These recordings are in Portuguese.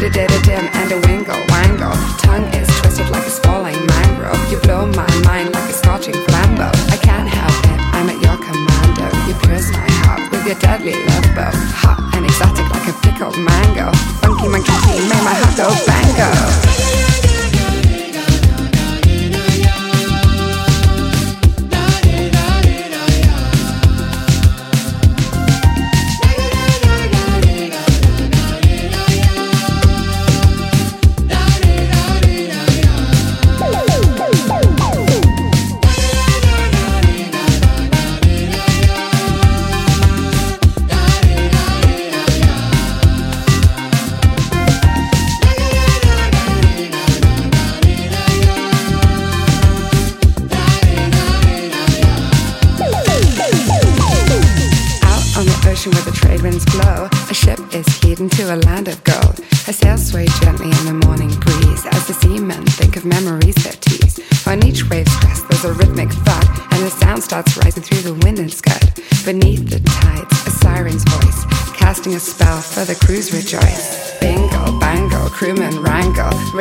Did a dim and a wingle wangle. Tongue is twisted like a falling mangrove. You blow my mind like a scorching flambeau. I can't help it, I'm at your commando. You pierce my heart with your deadly love bow. Hot and exotic like a pickled mango. Funky monkey make my heart go bango.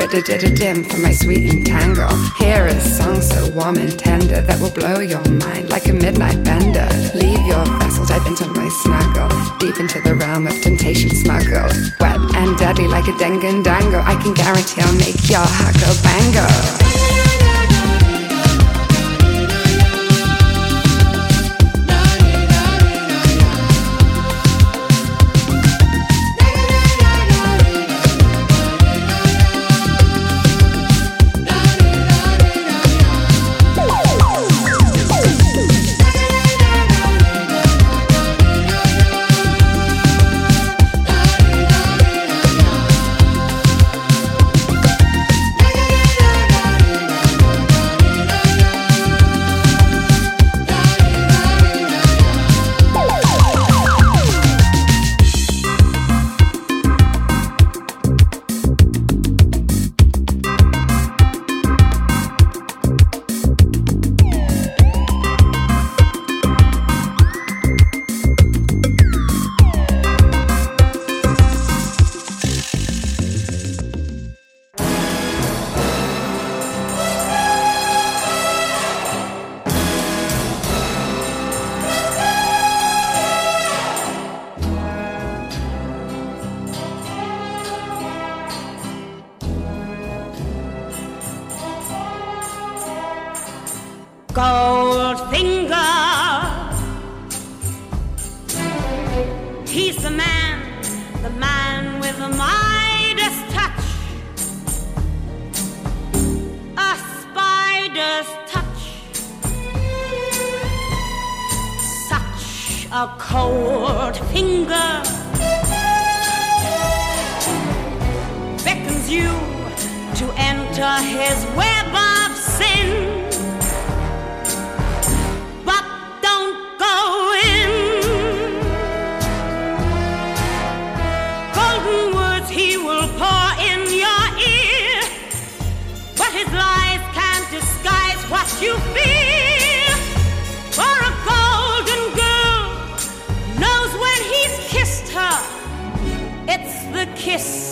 Dim for my sweet entangle. tangle. Here is a song so warm and tender that will blow your mind like a midnight bender. Leave your vessel, dive into my snuggle, deep into the realm of temptation smuggled. Wet and deadly like a dengue dango, I can guarantee I'll make your heart go bango.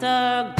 the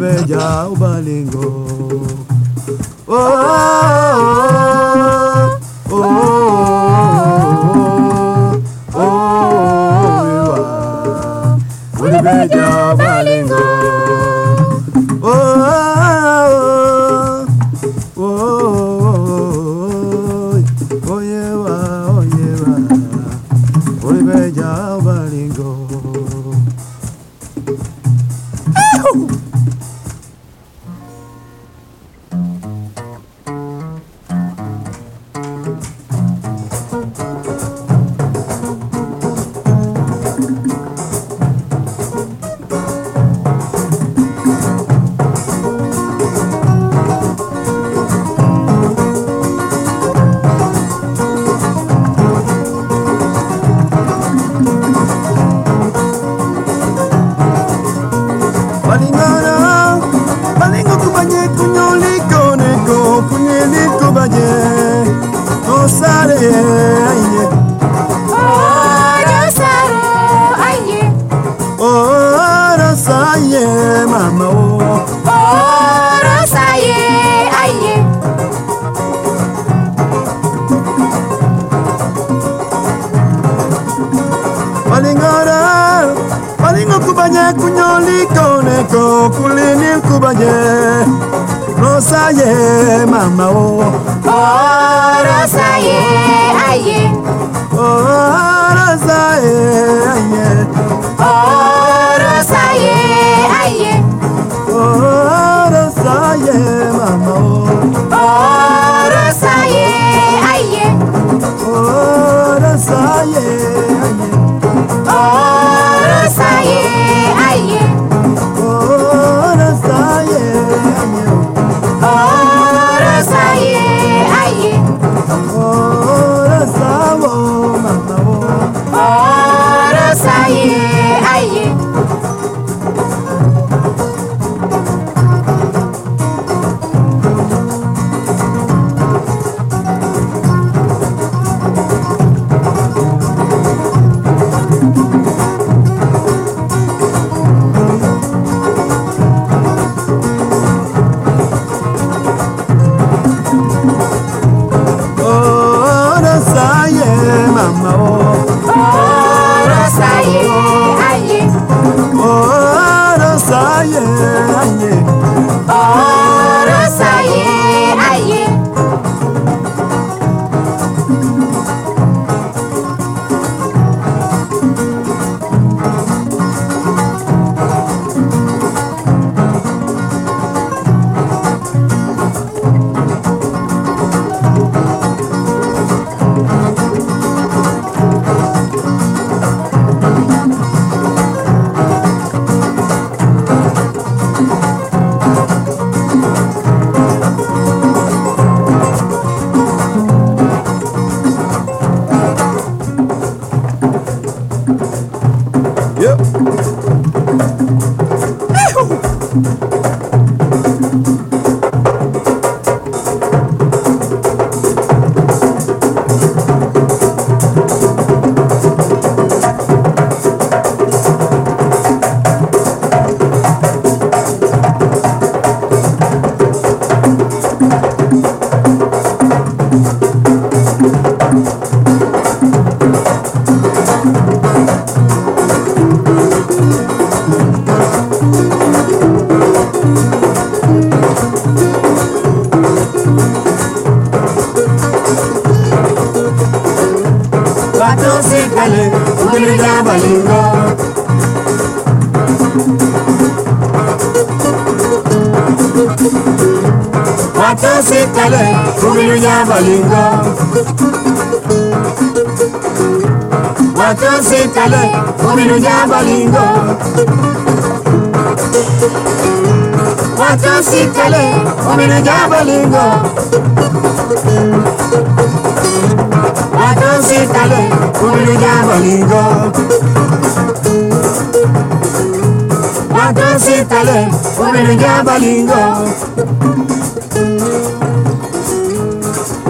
olubeja ubalingo. Oh, oh, oh, oh. watositale ominu ja balingo watositale ominu ja balingo watositale ominu ja balingo watositale ominu ja balingo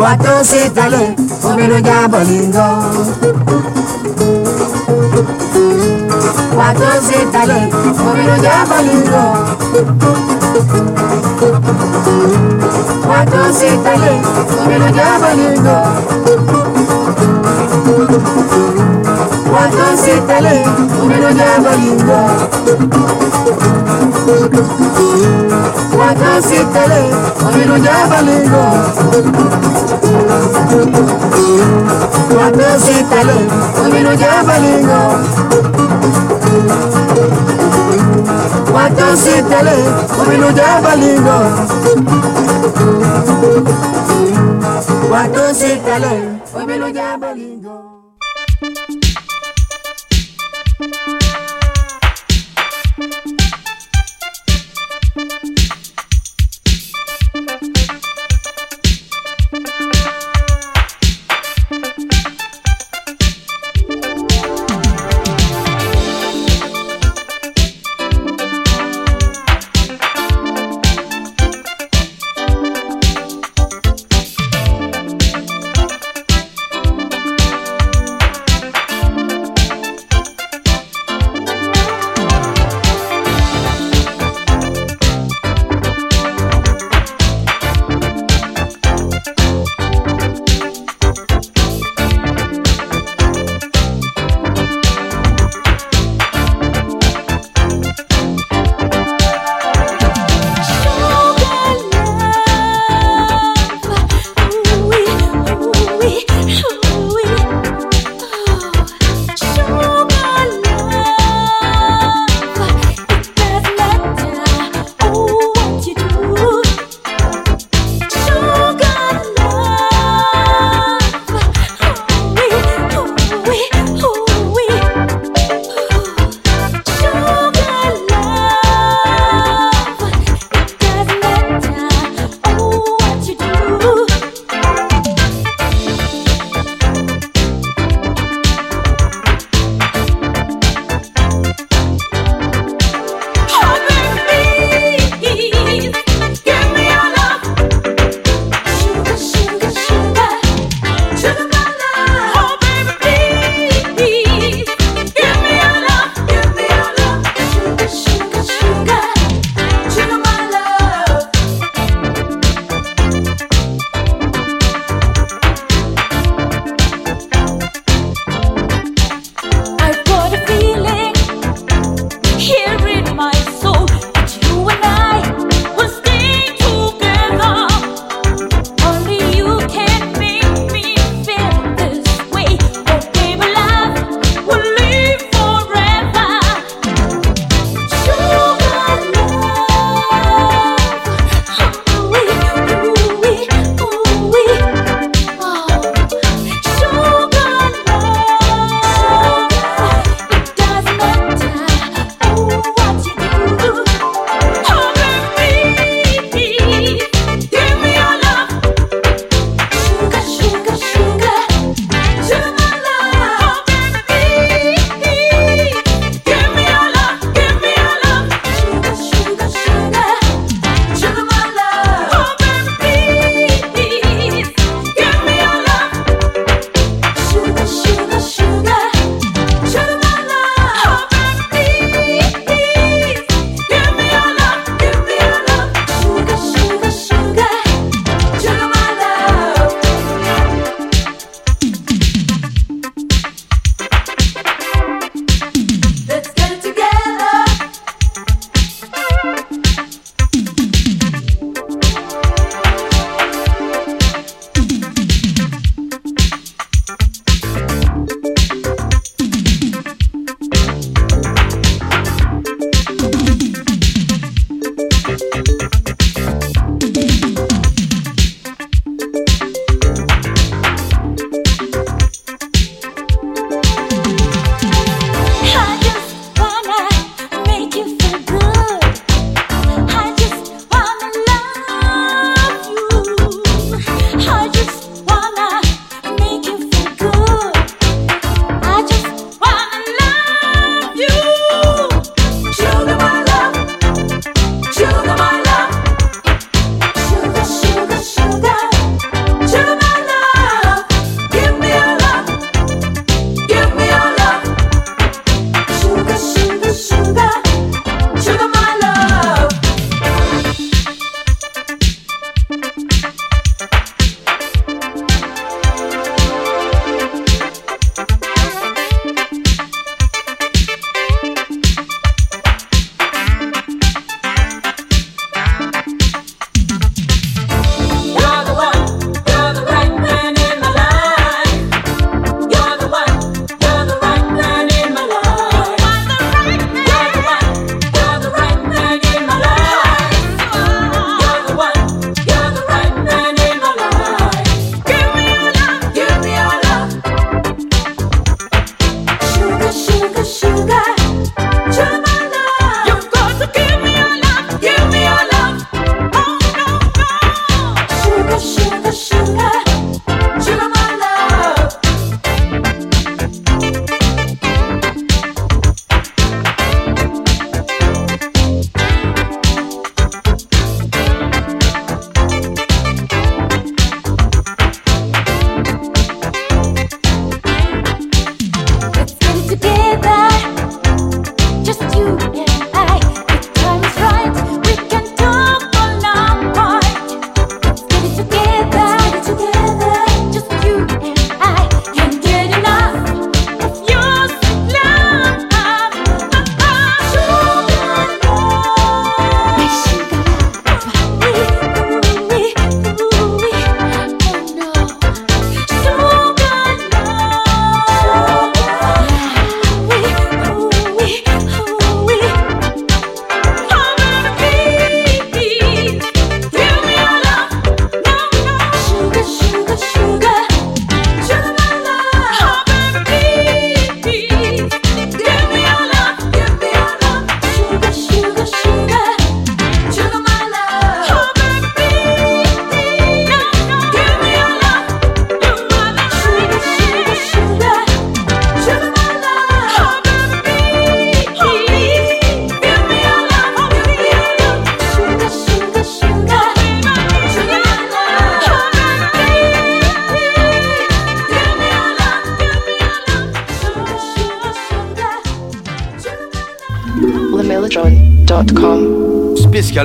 Quattro sitale, come lo diabolingo. Quattro sitale, come lo diabolingo. Quattro sitale, come lo diabolingo cuando se tele, uno llama lindo. Cuando se tele, uno llama lindo. Cuando se tele, uno llama lindo. Cuando se tele, uno llama lindo. Cuando se tele, uno llama lindo.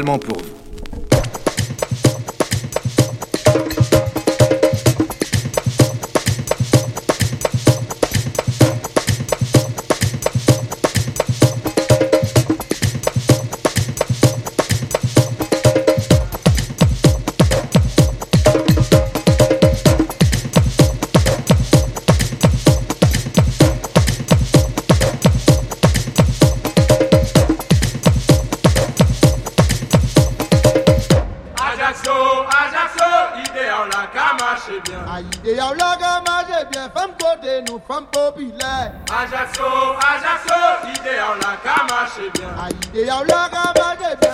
pour Et y'a un loga, mangez bien, femme côté, nous, femme populaire. Ajaxo, Ajaxo, idéal, la gamache bien. Ah, Aïe, y'a un loga, mangez bien.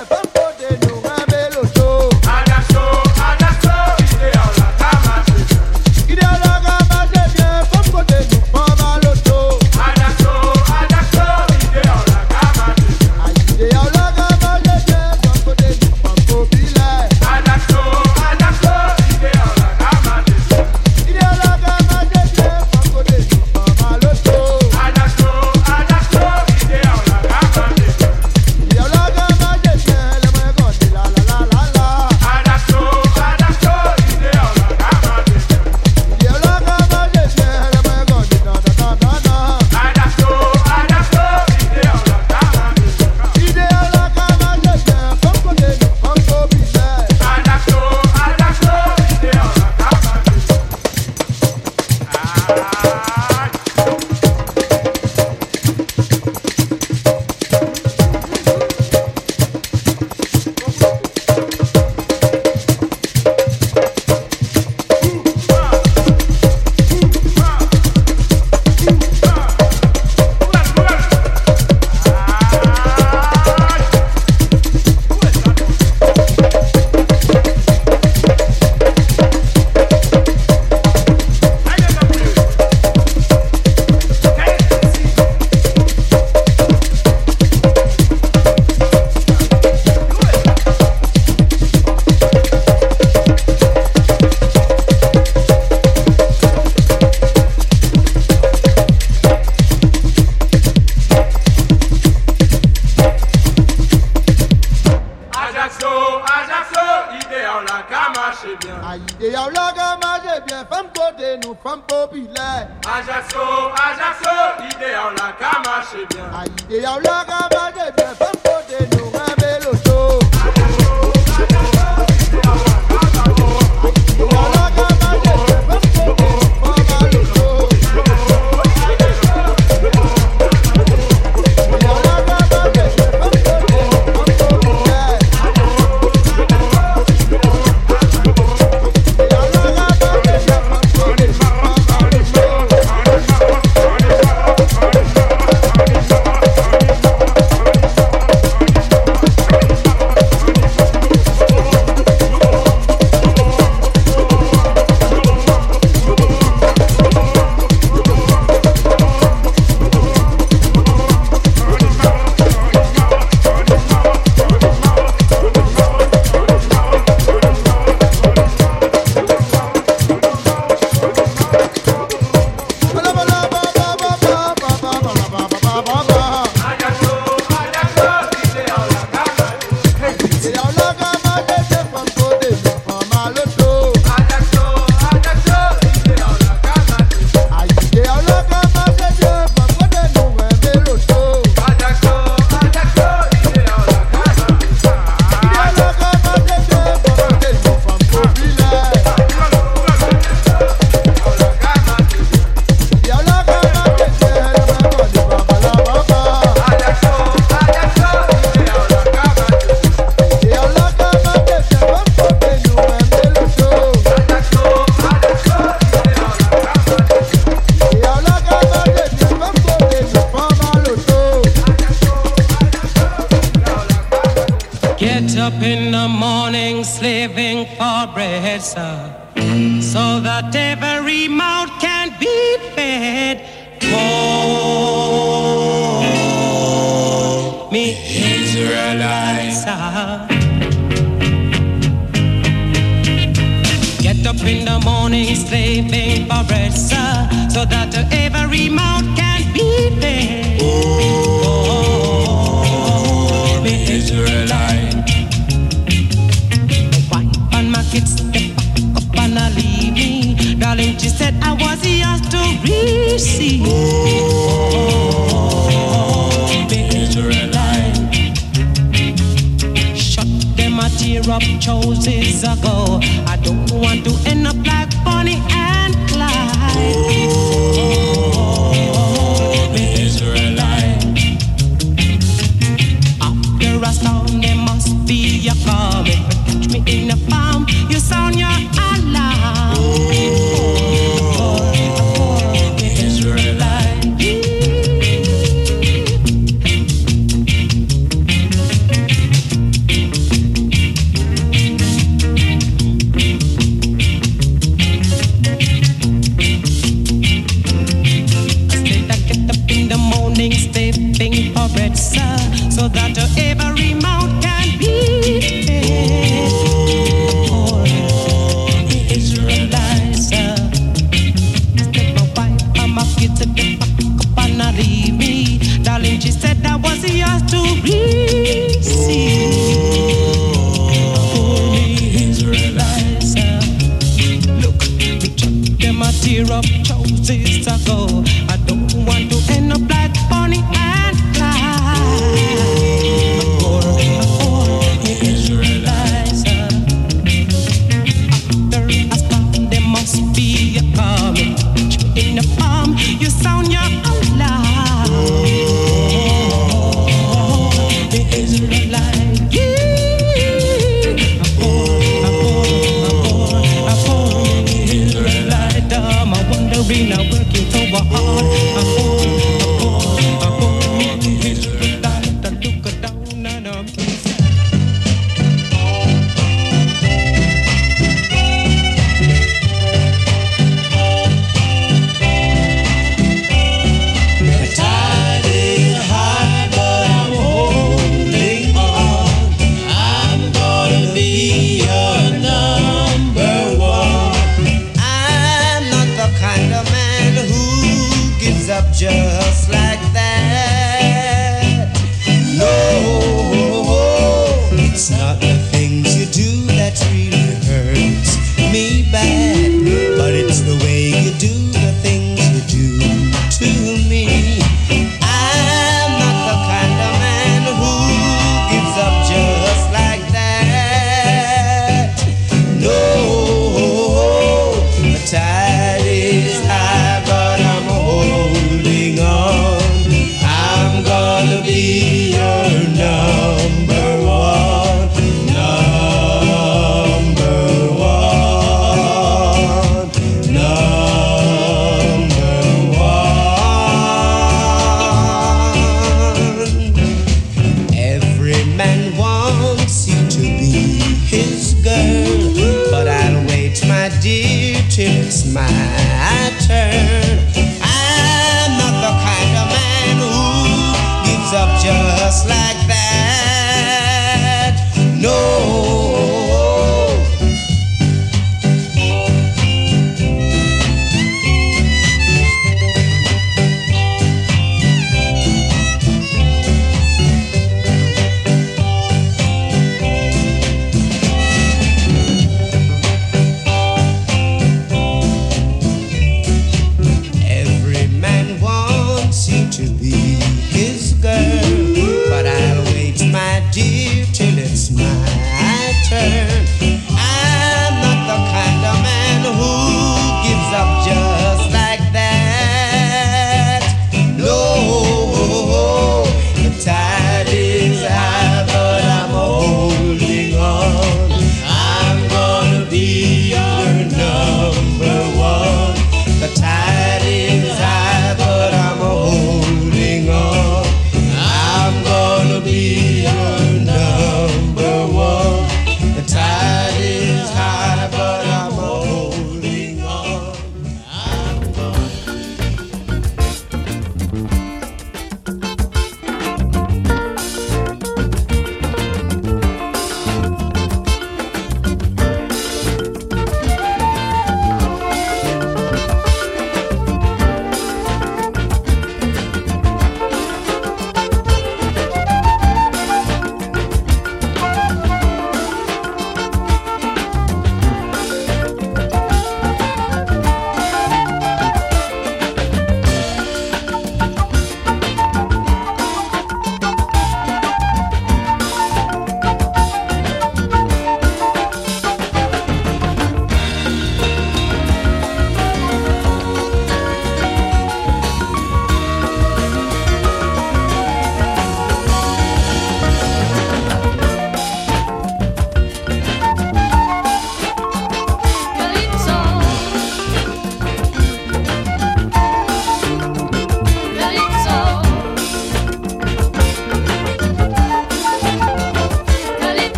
Haja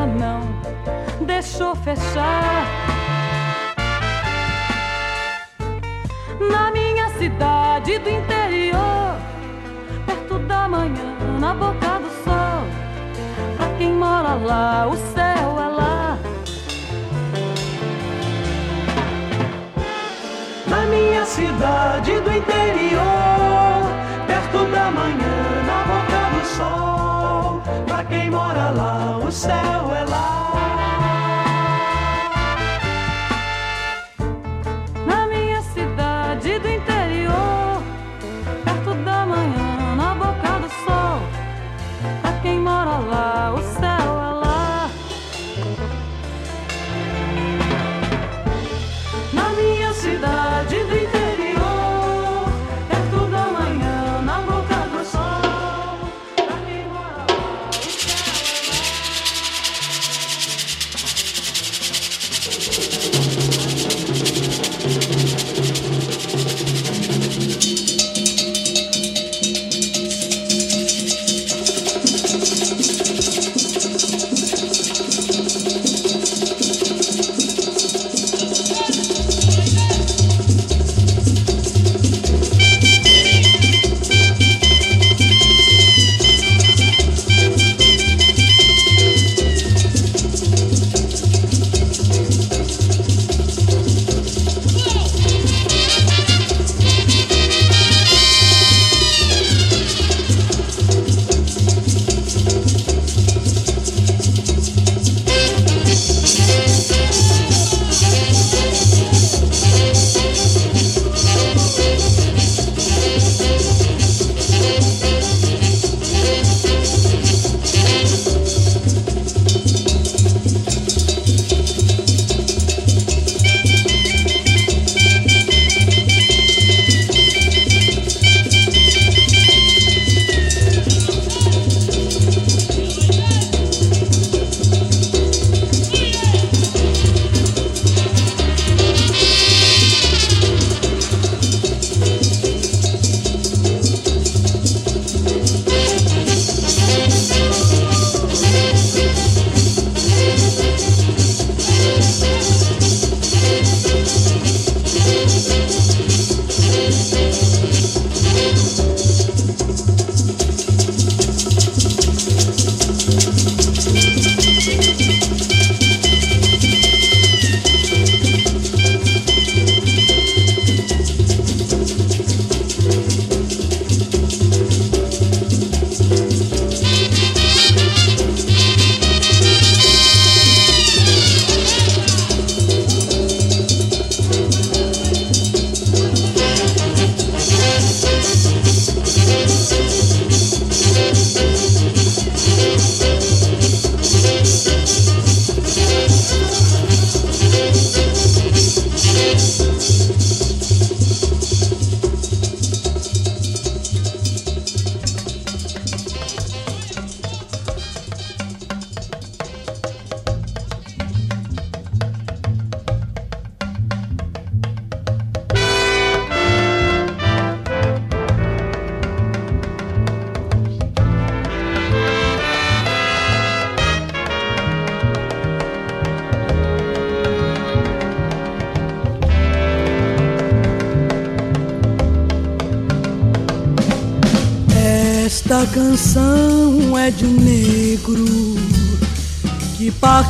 não deixou fechar. Na minha cidade do interior, perto da manhã, na boca do sol, pra quem mora lá, o céu é lá. Na minha cidade do interior, perto da manhã, na boca do sol quem mora lá, o céu é lá.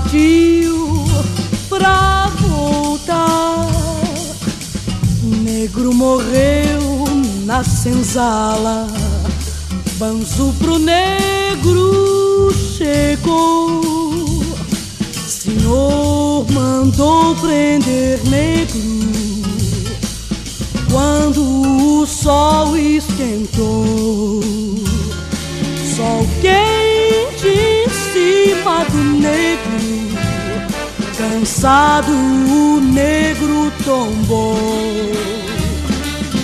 partiu pra voltar. Negro morreu na senzala, banzo pro negro passado o negro tombou.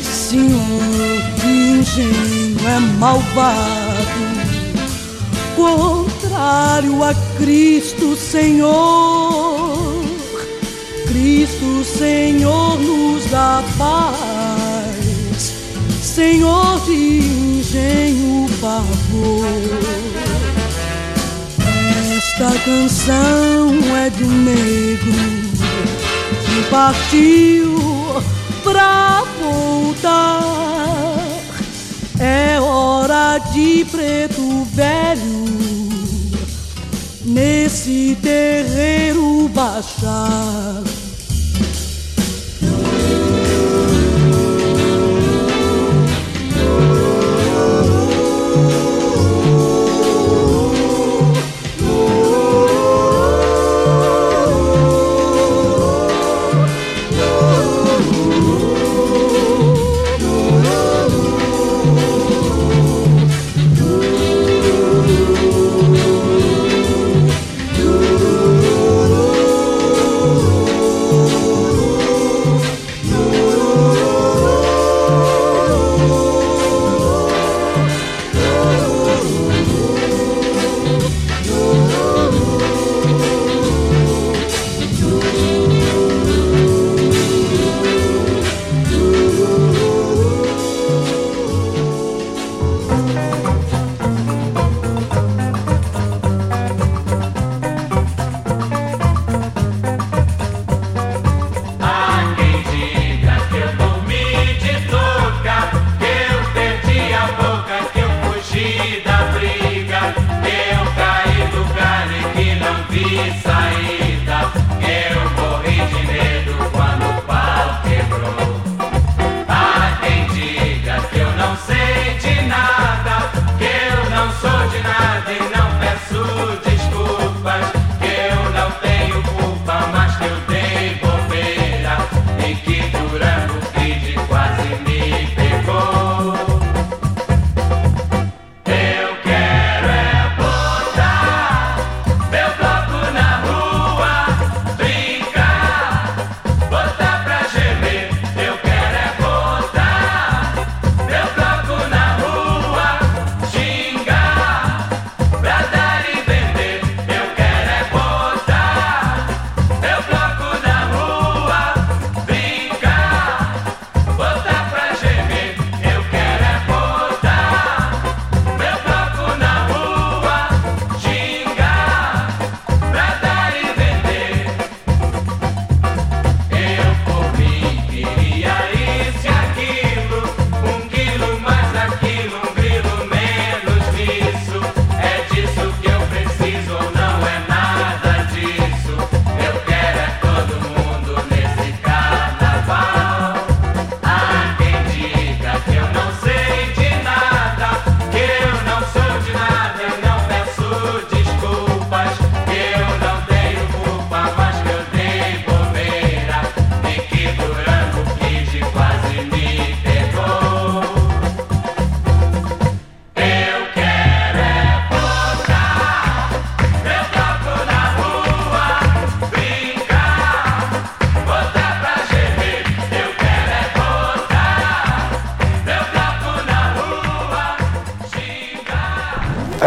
Senhor, que engenho é malvado, contrário a Cristo Senhor. Cristo Senhor nos dá paz, Senhor de engenho pavor. Esta canção é de um negro que partiu pra voltar. É hora de preto velho nesse terreiro baixar.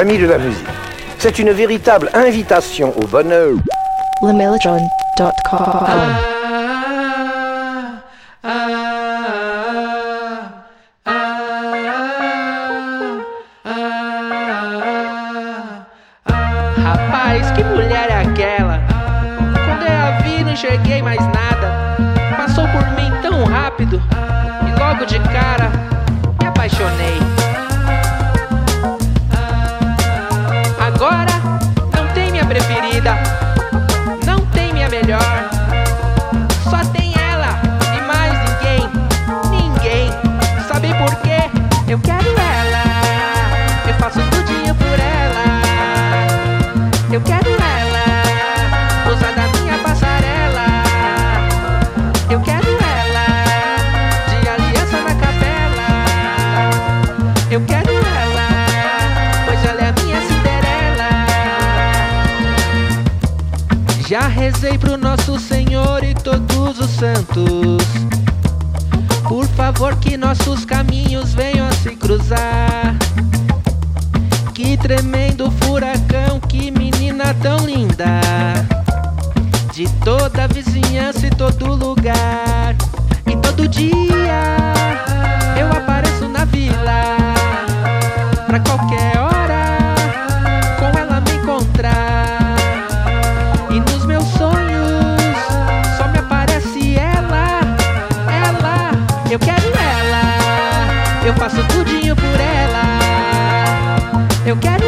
famille de la musique. C'est une véritable invitation au bonheur. Ah, ah, ah, Rapaz, que mulher é aquela? Quando eu a vi, não enxerguei mais nada. Passou por mim tão rápido e logo de cara me apaixonei. santos. Por favor, que nossos caminhos venham a se cruzar. Que tremendo furacão, que menina tão linda. De toda a vizinhança e todo lugar, e todo dia. eu quero